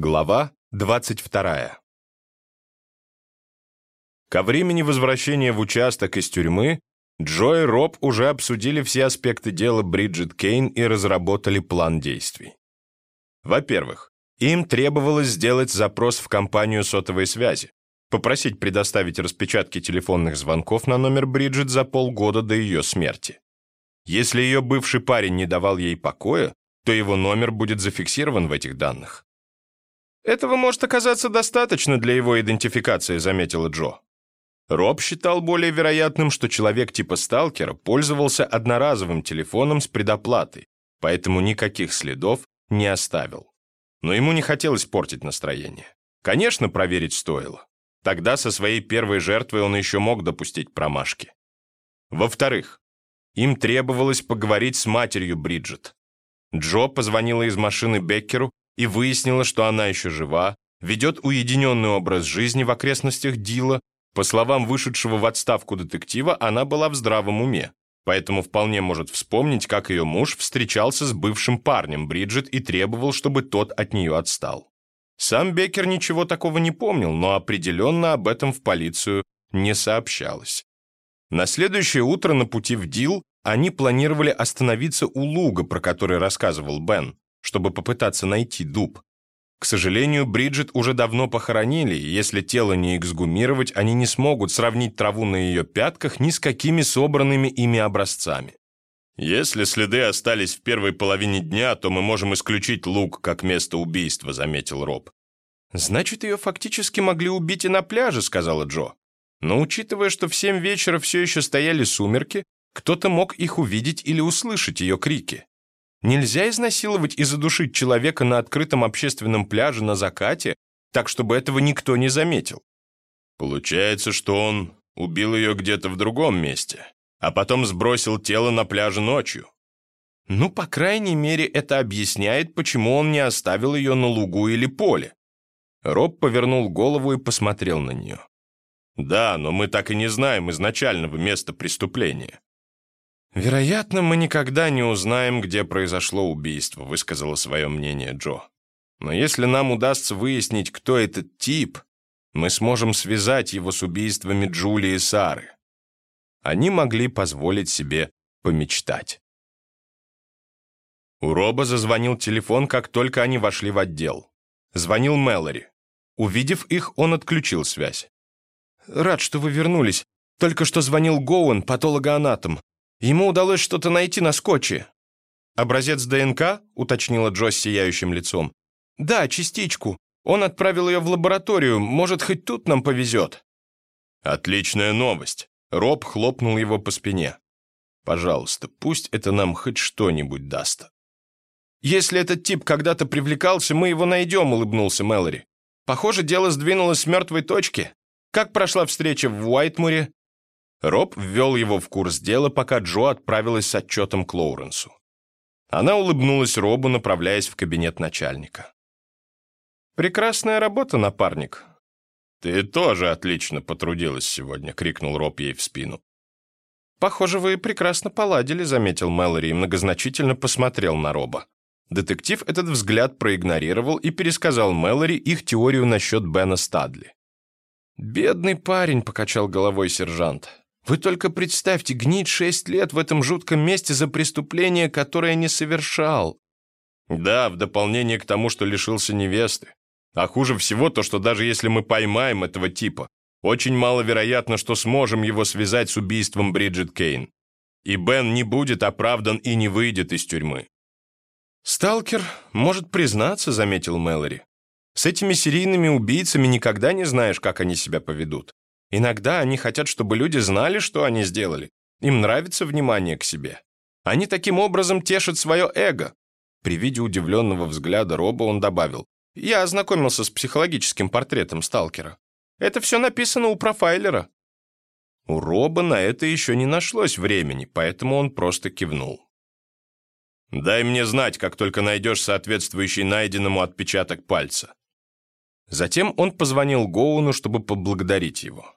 Глава 22. Ко времени возвращения в участок из тюрьмы Джо и Роб уже обсудили все аспекты дела Бриджит Кейн и разработали план действий. Во-первых, им требовалось сделать запрос в компанию сотовой связи, попросить предоставить распечатки телефонных звонков на номер Бриджит за полгода до ее смерти. Если ее бывший парень не давал ей покоя, то его номер будет зафиксирован в этих данных. «Этого может оказаться достаточно для его идентификации», — заметила Джо. Роб считал более вероятным, что человек типа сталкера пользовался одноразовым телефоном с предоплатой, поэтому никаких следов не оставил. Но ему не хотелось портить настроение. Конечно, проверить стоило. Тогда со своей первой жертвой он еще мог допустить промашки. Во-вторых, им требовалось поговорить с матерью Бриджит. Джо позвонила из машины Беккеру и выяснила, что она еще жива, ведет уединенный образ жизни в окрестностях Дила. По словам вышедшего в отставку детектива, она была в здравом уме, поэтому вполне может вспомнить, как ее муж встречался с бывшим парнем Бриджит и требовал, чтобы тот от нее отстал. Сам Беккер ничего такого не помнил, но определенно об этом в полицию не сообщалось. На следующее утро на пути в Дил они планировали остановиться у луга, про который рассказывал Бен чтобы попытаться найти дуб. К сожалению, Бриджит уже давно похоронили, и если тело не эксгумировать, они не смогут сравнить траву на ее пятках ни с какими собранными ими образцами. «Если следы остались в первой половине дня, то мы можем исключить луг как место убийства», — заметил Роб. «Значит, ее фактически могли убить и на пляже», — сказала Джо. «Но учитывая, что в семь вечера все еще стояли сумерки, кто-то мог их увидеть или услышать ее крики. Нельзя изнасиловать и задушить человека на открытом общественном пляже на закате, так, чтобы этого никто не заметил. Получается, что он убил ее где-то в другом месте, а потом сбросил тело на пляже ночью. Ну, по крайней мере, это объясняет, почему он не оставил ее на лугу или поле. Роб повернул голову и посмотрел на нее. Да, но мы так и не знаем изначального места преступления. «Вероятно, мы никогда не узнаем, где произошло убийство», высказала свое мнение Джо. «Но если нам удастся выяснить, кто этот тип, мы сможем связать его с убийствами Джулии и Сары». Они могли позволить себе помечтать. У Роба зазвонил телефон, как только они вошли в отдел. Звонил Мэлори. Увидев их, он отключил связь. «Рад, что вы вернулись. Только что звонил Гоуэн, патологоанатом. Ему удалось что-то найти на скотче». «Образец ДНК?» — уточнила Джо с сияющим лицом. «Да, частичку. Он отправил ее в лабораторию. Может, хоть тут нам повезет». «Отличная новость». Роб хлопнул его по спине. «Пожалуйста, пусть это нам хоть что-нибудь даст». «Если этот тип когда-то привлекался, мы его найдем», — улыбнулся Мэлори. «Похоже, дело сдвинулось с мертвой точки. Как прошла встреча в Уайтмуре?» Роб ввел его в курс дела, пока Джо отправилась с отчетом к Лоуренсу. Она улыбнулась Робу, направляясь в кабинет начальника. «Прекрасная работа, напарник». «Ты тоже отлично потрудилась сегодня», — крикнул Роб ей в спину. «Похоже, вы прекрасно поладили», — заметил Мэлори и многозначительно посмотрел на Роба. Детектив этот взгляд проигнорировал и пересказал Мэлори их теорию насчет Бена Стадли. «Бедный парень», — покачал головой сержант. Вы только представьте, гнить шесть лет в этом жутком месте за преступление, которое не совершал. Да, в дополнение к тому, что лишился невесты. А хуже всего то, что даже если мы поймаем этого типа, очень маловероятно, что сможем его связать с убийством Бриджит Кейн. И Бен не будет оправдан и не выйдет из тюрьмы. «Сталкер может признаться», — заметил Мэлори. «С этими серийными убийцами никогда не знаешь, как они себя поведут. Иногда они хотят, чтобы люди знали, что они сделали. Им нравится внимание к себе. Они таким образом тешат свое эго. При виде удивленного взгляда Роба он добавил. Я ознакомился с психологическим портретом сталкера. Это все написано у профайлера. У Роба на это еще не нашлось времени, поэтому он просто кивнул. «Дай мне знать, как только найдешь соответствующий найденному отпечаток пальца». Затем он позвонил Гоуну, чтобы поблагодарить его.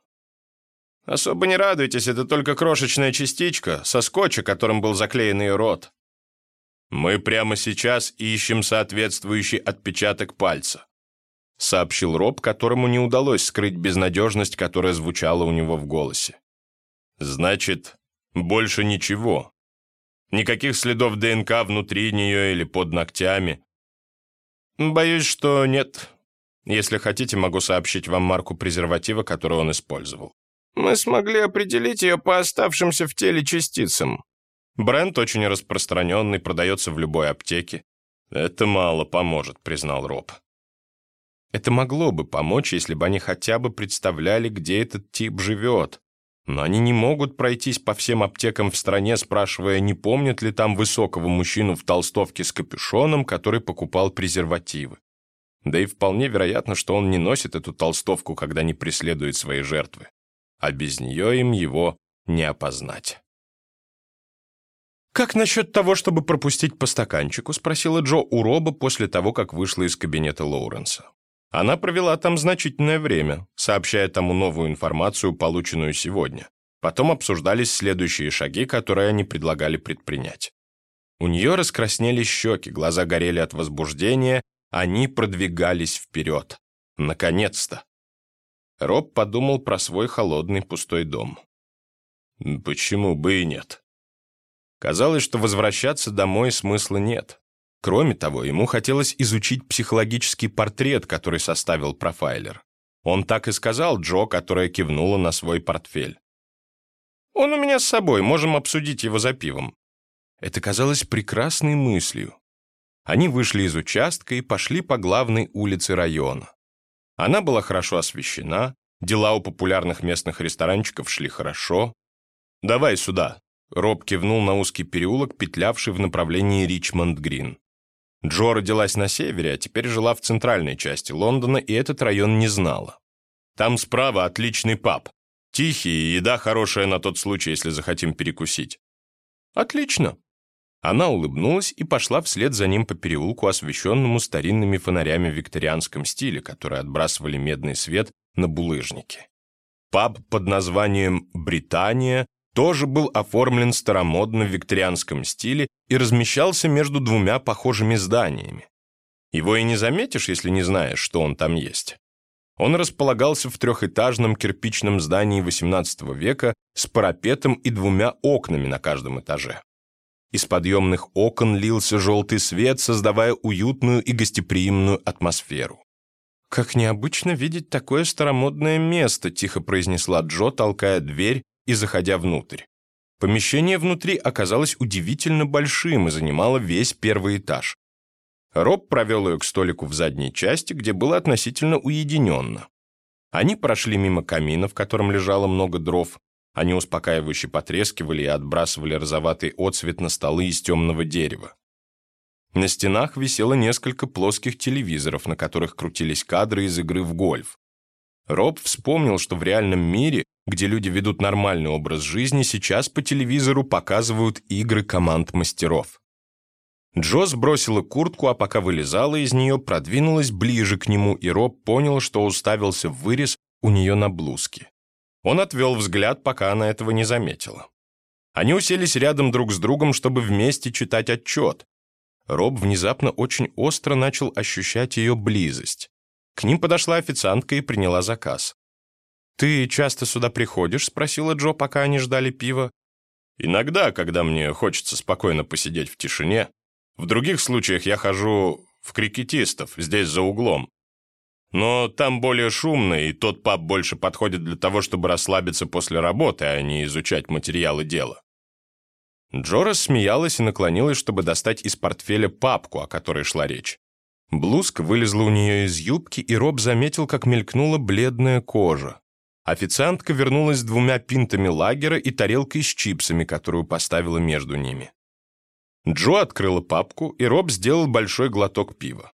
Особо не радуйтесь, это только крошечная частичка со скотча, которым был заклеен ее рот. Мы прямо сейчас ищем соответствующий отпечаток пальца. сообщил Роб, которому не удалось скрыть безнадежность, которая звучала у него в голосе. «Значит, больше ничего. Никаких следов ДНК внутри нее или под ногтями?» «Боюсь, что нет. Если хотите, могу сообщить вам марку презерватива, который он использовал. Мы смогли определить ее по оставшимся в теле частицам. Бренд очень распространенный, продается в любой аптеке. Это мало поможет, признал Роб. Это могло бы помочь, если бы они хотя бы представляли, где этот тип живет. Но они не могут пройтись по всем аптекам в стране, спрашивая, не помнят ли там высокого мужчину в толстовке с капюшоном, который покупал презервативы. Да и вполне вероятно, что он не носит эту толстовку, когда не преследует свои жертвы. А без нее им его не опознать. «Как насчет того, чтобы пропустить по стаканчику?» — спросила Джо у Роба после того, как вышла из кабинета Лоуренса. Она провела там значительное время, сообщая тому новую информацию, полученную сегодня. Потом обсуждались следующие шаги, которые они предлагали предпринять. У нее раскраснелись щеки, глаза горели от возбуждения, они продвигались вперед. Наконец-то. Роб подумал про свой холодный пустой дом. Почему бы и нет? Казалось, что возвращаться домой смысла нет. Кроме того, ему хотелось изучить психологический портрет, который составил профайлер. Он так и сказал Джо, которая кивнула на свой портфель. «Он у меня с собой, можем обсудить его за пивом». Это казалось прекрасной мыслью. Они вышли из участка и пошли по главной улице района. Она была хорошо освещена, дела у популярных местных ресторанчиков шли хорошо. «Давай сюда», — Роб кивнул на узкий переулок, петлявший в направлении Ричмонд-Грин. Джо родилась на севере, а теперь жила в центральной части Лондона, и этот район не знала. Там справа отличный паб. Тихий, еда хорошая на тот случай, если захотим перекусить. Отлично. Она улыбнулась и пошла вслед за ним по переулку, освещенному старинными фонарями в викторианском стиле, которые отбрасывали медный свет на булыжники. Паб под названием «Британия» тоже был оформлен старомодно в викторианском стиле и размещался между двумя похожими зданиями. Его и не заметишь, если не знаешь, что он там есть. Он располагался в трехэтажном кирпичном здании XVIII века с парапетом и двумя окнами на каждом этаже. Из подъемных окон лился желтый свет, создавая уютную и гостеприимную атмосферу. «Как необычно видеть такое старомодное место», — тихо произнесла Джо, толкая дверь и заходя внутрь. Помещение внутри оказалось удивительно большим и занимало весь первый этаж. Роб провел ее к столику в задней части, где было относительно уединенно. Они прошли мимо камина, в котором лежало много дров. Они успокаивающе потрескивали и отбрасывали розоватый отсвет на столы из темного дерева. На стенах висело несколько плоских телевизоров, на которых крутились кадры из игры в гольф. Роб вспомнил, что в реальном мире, где люди ведут нормальный образ жизни, сейчас по телевизору показывают игры команд мастеров. Джо сбросила куртку, а пока вылезала из нее, продвинулась ближе к нему, и Роб понял, что уставился в вырез у нее на блузке. Он отвел взгляд, пока она этого не заметила. Они уселись рядом друг с другом, чтобы вместе читать отчет. Роб внезапно очень остро начал ощущать ее близость. К ним подошла официантка и приняла заказ. «Ты часто сюда приходишь?» — спросила Джо, пока они ждали пива. «Иногда, когда мне хочется спокойно посидеть в тишине. В других случаях я хожу в крикетистов, здесь за углом. Но там более шумно, и тот паб больше подходит для того, чтобы расслабиться после работы, а не изучать материалы дела». Джо рассмеялась и наклонилась, чтобы достать из портфеля папку, о которой шла речь. Блузка вылезла у нее из юбки, и Роб заметил, как мелькнула бледная кожа. Официантка вернулась с двумя пинтами лагера и тарелкой с чипсами, которую поставила между ними. Джо открыла папку, и Роб сделал большой глоток пива.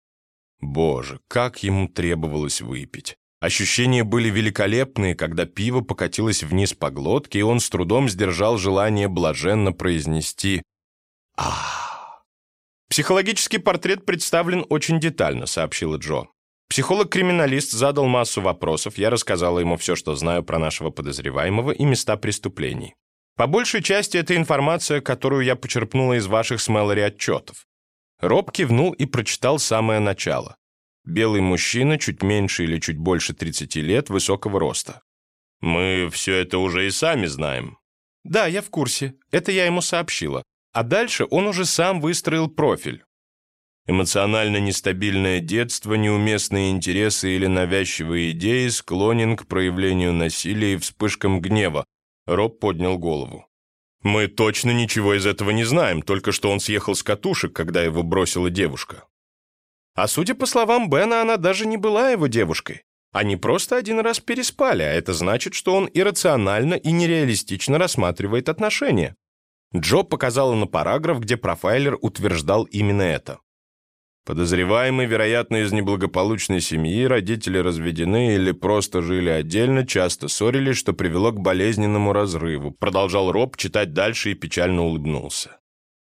Боже, как ему требовалось выпить. Ощущения были великолепные, когда пиво покатилось вниз по глотке, и он с трудом сдержал желание блаженно произнести «Ах». «Психологический портрет представлен очень детально», — сообщила Джо. Психолог-криминалист задал массу вопросов, я рассказала ему все, что знаю про нашего подозреваемого и места преступлений. По большей части это информация, которую я почерпнула из ваших с Мэлори отчетов. Роб кивнул и прочитал самое начало. Белый мужчина, чуть меньше или чуть больше 30 лет, высокого роста. «Мы все это уже и сами знаем». «Да, я в курсе. Это я ему сообщила. А дальше он уже сам выстроил профиль. Эмоционально нестабильное детство, неуместные интересы или навязчивые идеи склонен к проявлению насилия и вспышкам гнева. Роб поднял голову. «Мы точно ничего из этого не знаем, только что он съехал с катушек, когда его бросила девушка». А судя по словам Бена, она даже не была его девушкой. Они просто один раз переспали, а это значит, что он иррационально и нереалистично рассматривает отношения. Джо показала на параграф, где профайлер утверждал именно это. Подозреваемый, вероятно, из неблагополучной семьи, родители разведены или просто жили отдельно, часто ссорились, что привело к болезненному разрыву. Продолжал Роб читать дальше и печально улыбнулся.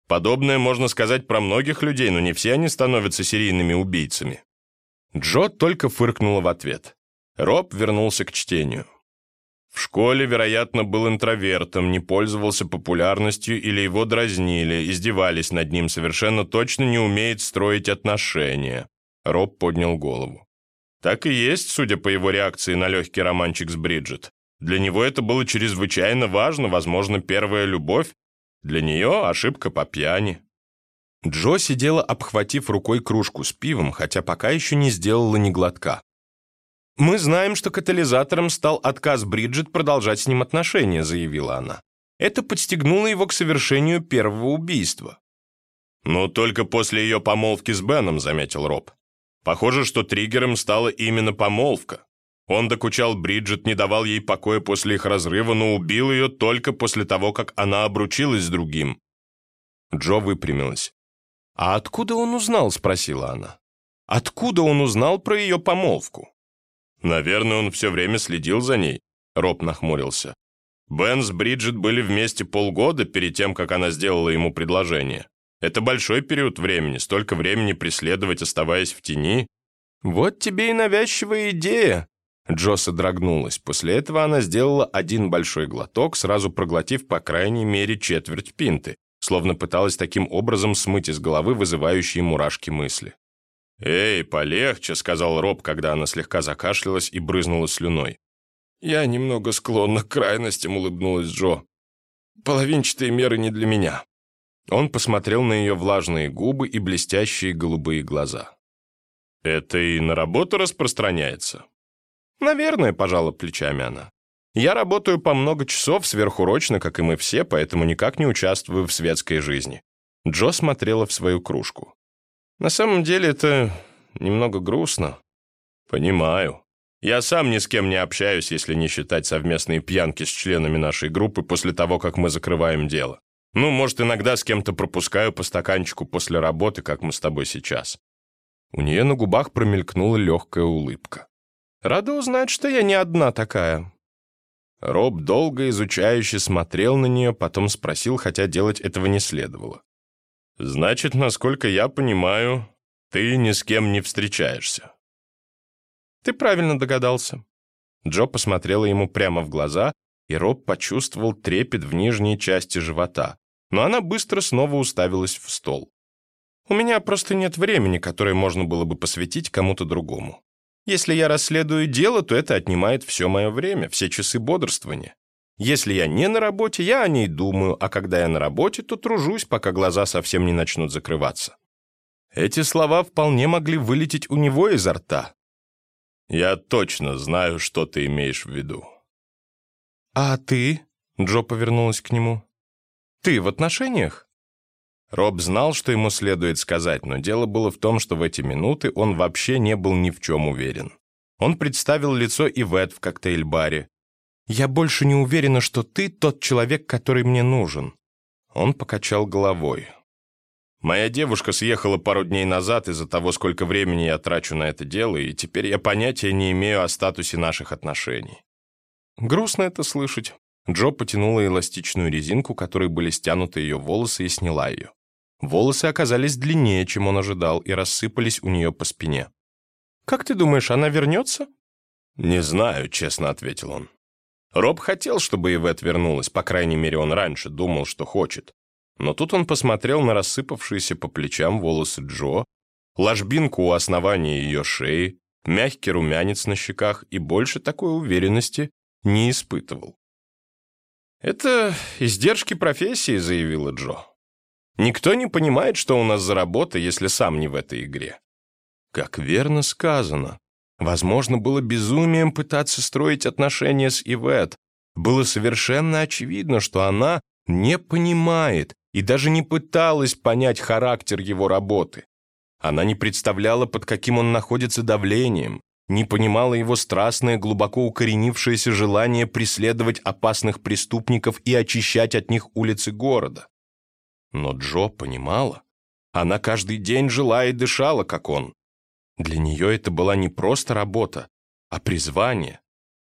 Подобное можно сказать про многих людей, но не все они становятся серийными убийцами. Джо только фыркнула в ответ. Роб вернулся к чтению. В школе, вероятно, был интровертом, не пользовался популярностью или его дразнили, издевались над ним, совершенно точно не умеет строить отношения. Роб поднял голову. Так и есть, судя по его реакции на легкий романчик с Бриджит. Для него это было чрезвычайно важно, возможно, первая любовь. Для нее ошибка по пьяни. Джо сидела, обхватив рукой кружку с пивом, хотя пока еще не сделала ни глотка. «Мы знаем, что катализатором стал отказ Бриджит продолжать с ним отношения», заявила она. «Это подстегнуло его к совершению первого убийства». «Но только после ее помолвки с Беном», заметил Роб. «Похоже, что триггером стала именно помолвка. Он докучал Бриджит, не давал ей покоя после их разрыва, но убил ее только после того, как она обручилась с другим». Джо выпрямилась. «А откуда он узнал?» – спросила она. «Откуда он узнал про ее помолвку?» «Наверное, он все время следил за ней», — Роб нахмурился. «Бен с Бриджит были вместе полгода перед тем, как она сделала ему предложение. Это большой период времени, столько времени преследовать, оставаясь в тени». «Вот тебе и навязчивая идея», Джо содрогнулась. После этого она сделала один большой глоток, сразу проглотив по крайней мере четверть пинты, словно пыталась таким образом смыть из головы вызывающие мурашки мысли. «Эй, полегче», — сказал Роб, когда она слегка закашлялась и брызнула слюной. «Я немного склонна к крайностям», — улыбнулась Джо. «Половинчатые меры не для меня». Он посмотрел на ее влажные губы и блестящие голубые глаза. «Это и на работу распространяется?» «Наверное», — пожала плечами она. «Я работаю по много часов сверхурочно, как и мы все, поэтому никак не участвую в светской жизни». Джо смотрела в свою кружку. На самом деле это немного грустно. Понимаю. Я сам ни с кем не общаюсь, если не считать совместные пьянки с членами нашей группы после того, как мы закрываем дело. Ну, может, иногда с кем-то пропускаю по стаканчику после работы, как мы с тобой сейчас. У нее на губах промелькнула легкая улыбка. Рада узнать, что я не одна такая. Роб долго изучающе смотрел на нее, потом спросил, хотя делать этого не следовало. Значит, насколько я понимаю, ты ни с кем не встречаешься. Ты правильно догадался. Джо посмотрела ему прямо в глаза, и Роб почувствовал трепет в нижней части живота, но она быстро снова уставилась в стол. У меня просто нет времени, которое можно было бы посвятить кому-то другому. Если я расследую дело, то это отнимает все мое время, все часы бодрствования. Если я не на работе, я о ней думаю, а когда я на работе, то тружусь, пока глаза совсем не начнут закрываться. Эти слова вполне могли вылететь у него изо рта. Я точно знаю, что ты имеешь в виду. А ты? Джо повернулась к нему. Ты в отношениях? Роб знал, что ему следует сказать, но дело было в том, что в эти минуты он вообще не был ни в чем уверен. Он представил лицо Ивет в коктейль-баре, «Я больше не уверена, что ты тот человек, который мне нужен». Он покачал головой. «Моя девушка съехала пару дней назад из-за того, сколько времени я трачу на это дело, и теперь я понятия не имею о статусе наших отношений». Грустно это слышать. Джо потянула эластичную резинку, которой были стянуты ее волосы, и сняла ее. Волосы оказались длиннее, чем он ожидал, и рассыпались у нее по спине. «Как ты думаешь, она вернется?» «Не знаю», — честно ответил он. Роб хотел, чтобы Ивет вернулась, по крайней мере, он раньше думал, что хочет. Но тут он посмотрел на рассыпавшиеся по плечам волосы Джо, ложбинку у основания ее шеи, мягкий румянец на щеках и больше такой уверенности не испытывал. «Это издержки профессии», — заявила Джо. «Никто не понимает, что у нас за работа, если сам не в этой игре». Как верно сказано. Возможно, было безумием пытаться строить отношения с Ивет. Было совершенно очевидно, что она не понимает и даже не пыталась понять характер его работы. Она не представляла, под каким он находится давлением, не понимала его страстное, глубоко укоренившееся желание преследовать опасных преступников и очищать от них улицы города. Но Джо понимала. Она каждый день жила и дышала, как он. Для нее это была не просто работа, а призвание.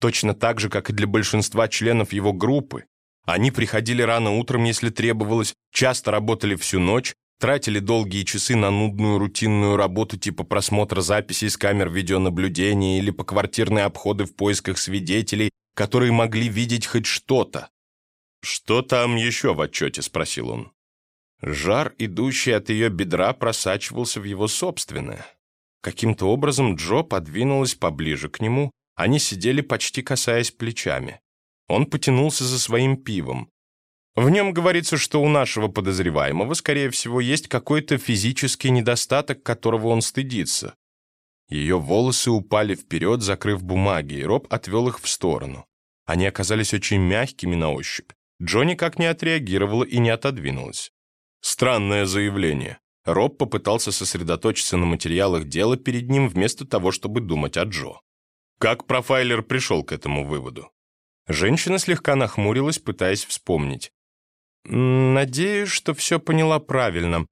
Точно так же, как и для большинства членов его группы. Они приходили рано утром, если требовалось, часто работали всю ночь, тратили долгие часы на нудную рутинную работу типа просмотра записей с камер видеонаблюдения или поквартирные обходы в поисках свидетелей, которые могли видеть хоть что-то. «Что там еще в отчете?» – спросил он. Жар, идущий от ее бедра, просачивался в его собственное. Каким-то образом Джо подвинулась поближе к нему, они сидели почти касаясь плечами. Он потянулся за своим пивом. В нем говорится, что у нашего подозреваемого, скорее всего, есть какой-то физический недостаток, которого он стыдится. Ее волосы упали вперед, закрыв бумаги, и Роб отвел их в сторону. Они оказались очень мягкими на ощупь. Джо никак не отреагировала и не отодвинулась. Странное заявление. Роб попытался сосредоточиться на материалах дела перед ним вместо того, чтобы думать о Джо. Как профайлер пришел к этому выводу? Женщина слегка нахмурилась, пытаясь вспомнить. Надеюсь, что все поняла правильно.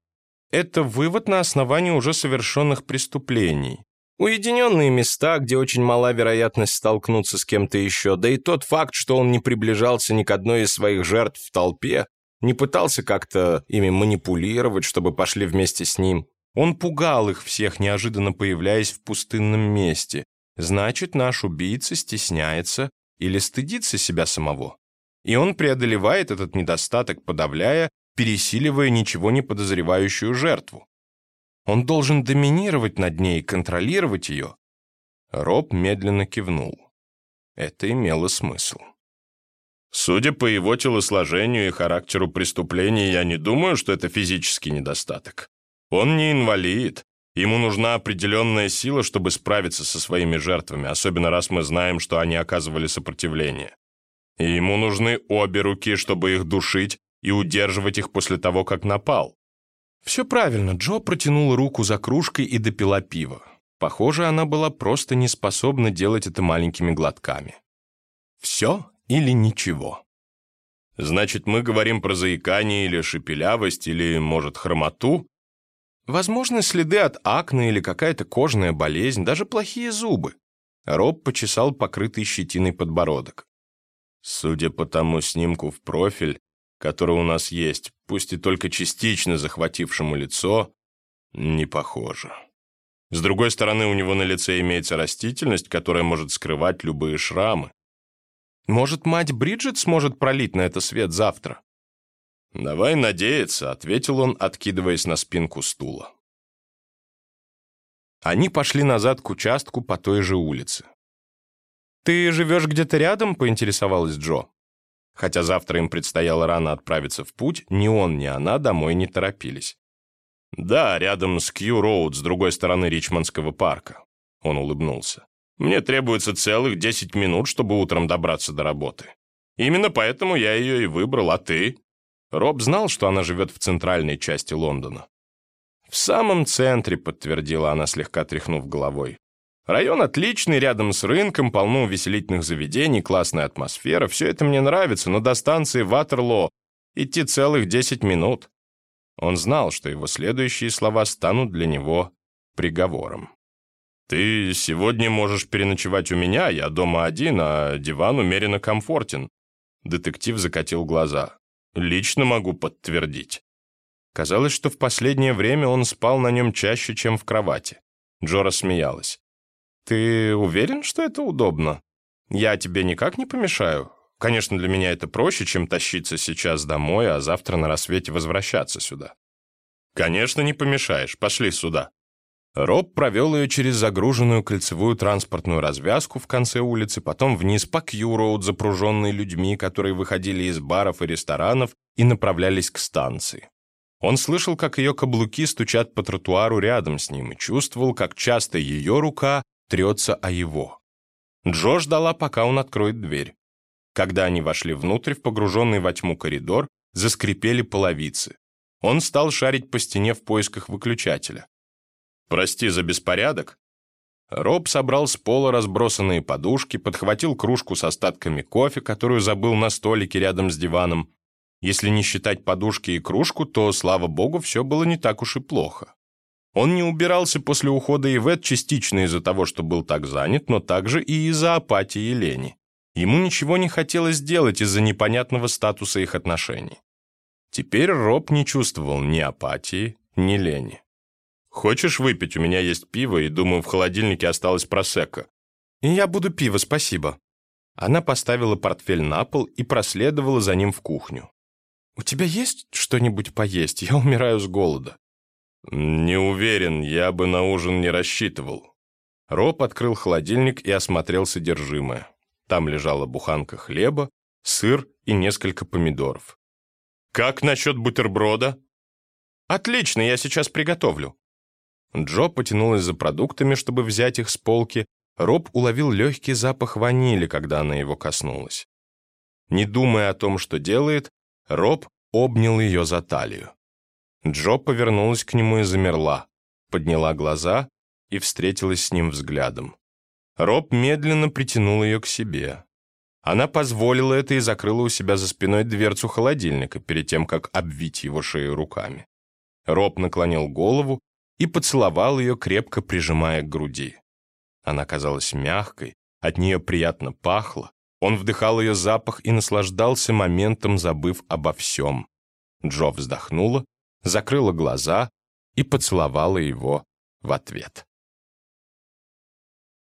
Это вывод на основании уже совершенных преступлений. Уединенные места, где очень мала вероятность столкнуться с кем-то еще, да и тот факт, что он не приближался ни к одной из своих жертв в толпе, не пытался как-то ими манипулировать, чтобы пошли вместе с ним. Он пугал их всех, неожиданно появляясь в пустынном месте. Значит, наш убийца стесняется или стыдится себя самого. И он преодолевает этот недостаток, подавляя, пересиливая ничего не подозревающую жертву. Он должен доминировать над ней, контролировать ее. Роб медленно кивнул. Это имело смысл. Судя по его телосложению и характеру преступления, я не думаю, что это физический недостаток. Он не инвалид. Ему нужна определенная сила, чтобы справиться со своими жертвами, особенно раз мы знаем, что они оказывали сопротивление. И ему нужны обе руки, чтобы их душить и удерживать их после того, как напал. Все правильно, Джо протянула руку за кружкой и допила пиво. Похоже, она была просто не способна делать это маленькими глотками. Все или ничего. Значит, мы говорим про заикание или шепелявость, или, может, хромоту? Возможно, следы от акне или какая-то кожная болезнь, даже плохие зубы. Роб почесал покрытый щетиной подбородок. Судя по тому снимку в профиль, который у нас есть, пусть и только частично захватившему лицо, не похоже. С другой стороны, у него на лице имеется растительность, которая может скрывать любые шрамы. Может, мать Бриджит сможет пролить на это свет завтра? «Давай надеяться», — ответил он, откидываясь на спинку стула. Они пошли назад к участку по той же улице. «Ты живешь где-то рядом?» — поинтересовалась Джо. Хотя завтра им предстояло рано отправиться в путь, ни он, ни она домой не торопились. «Да, рядом с Кью-Роуд, с другой стороны Ричмондского парка», — он улыбнулся. «Мне требуется целых десять минут, чтобы утром добраться до работы. Именно поэтому я ее и выбрал, а ты?» Роб знал, что она живет в центральной части Лондона. «В самом центре», — подтвердила она, слегка тряхнув головой. Район отличный, рядом с рынком, полно увеселительных заведений, классная атмосфера. Все это мне нравится, но до станции Ватерлоо идти целых 10 минут. Он знал, что его следующие слова станут для него приговором. «Ты сегодня можешь переночевать у меня, я дома один, а диван умеренно комфортен». Детектив закатил глаза. «Лично могу подтвердить». Казалось, что в последнее время он спал на нем чаще, чем в кровати. Джо рассмеялась. «Ты уверен, что это удобно? Я тебе никак не помешаю. Конечно, для меня это проще, чем тащиться сейчас домой, а завтра на рассвете возвращаться сюда». «Конечно, не помешаешь. Пошли сюда». Роб провел ее через загруженную кольцевую транспортную развязку в конце улицы, потом вниз по Кью-Роуд, запруженной людьми, которые выходили из баров и ресторанов и направлялись к станции. Он слышал, как ее каблуки стучат по тротуару рядом с ним и чувствовал, как часто ее рука трется о его. Джо ждала, пока он откроет дверь. Когда они вошли внутрь, в погруженный во тьму коридор, заскрипели половицы. Он стал шарить по стене в поисках выключателя. «Прости за беспорядок». Роб собрал с пола разбросанные подушки, подхватил кружку с остатками кофе, которую забыл на столике рядом с диваном. Если не считать подушки и кружку, то, слава богу, все было не так уж и плохо. Он не убирался после ухода Ивет частично из-за того, что был так занят, но также и из-за апатии и лени. Ему ничего не хотелось делать из-за непонятного статуса их отношений. Теперь Роб не чувствовал ни апатии, ни лени. «Хочешь выпить? У меня есть пиво, и, думаю, в холодильнике осталось просекко». «Я буду пиво, спасибо». Она поставила портфель на пол и проследовала за ним в кухню. «У тебя есть что-нибудь поесть? Я умираю с голода». «Не уверен, я бы на ужин не рассчитывал». Роб открыл холодильник и осмотрел содержимое. Там лежала буханка хлеба, сыр и несколько помидоров. «Как насчет бутерброда?» «Отлично, я сейчас приготовлю». Джо потянулась за продуктами, чтобы взять их с полки. Роб уловил легкий запах ванили, когда она его коснулась. Не думая о том, что делает, Роб обнял ее за талию. Джо повернулась к нему и замерла, подняла глаза и встретилась с ним взглядом. Роб медленно притянул ее к себе. Она позволила это и закрыла у себя за спиной дверцу холодильника перед тем, как обвить его шею руками. Роб наклонил голову и поцеловал ее, крепко прижимая к груди. Она казалась мягкой, от нее приятно пахло. Он вдыхал ее запах и наслаждался моментом, забыв обо всем. Джо вздохнула, закрыла глаза и поцеловала его в ответ.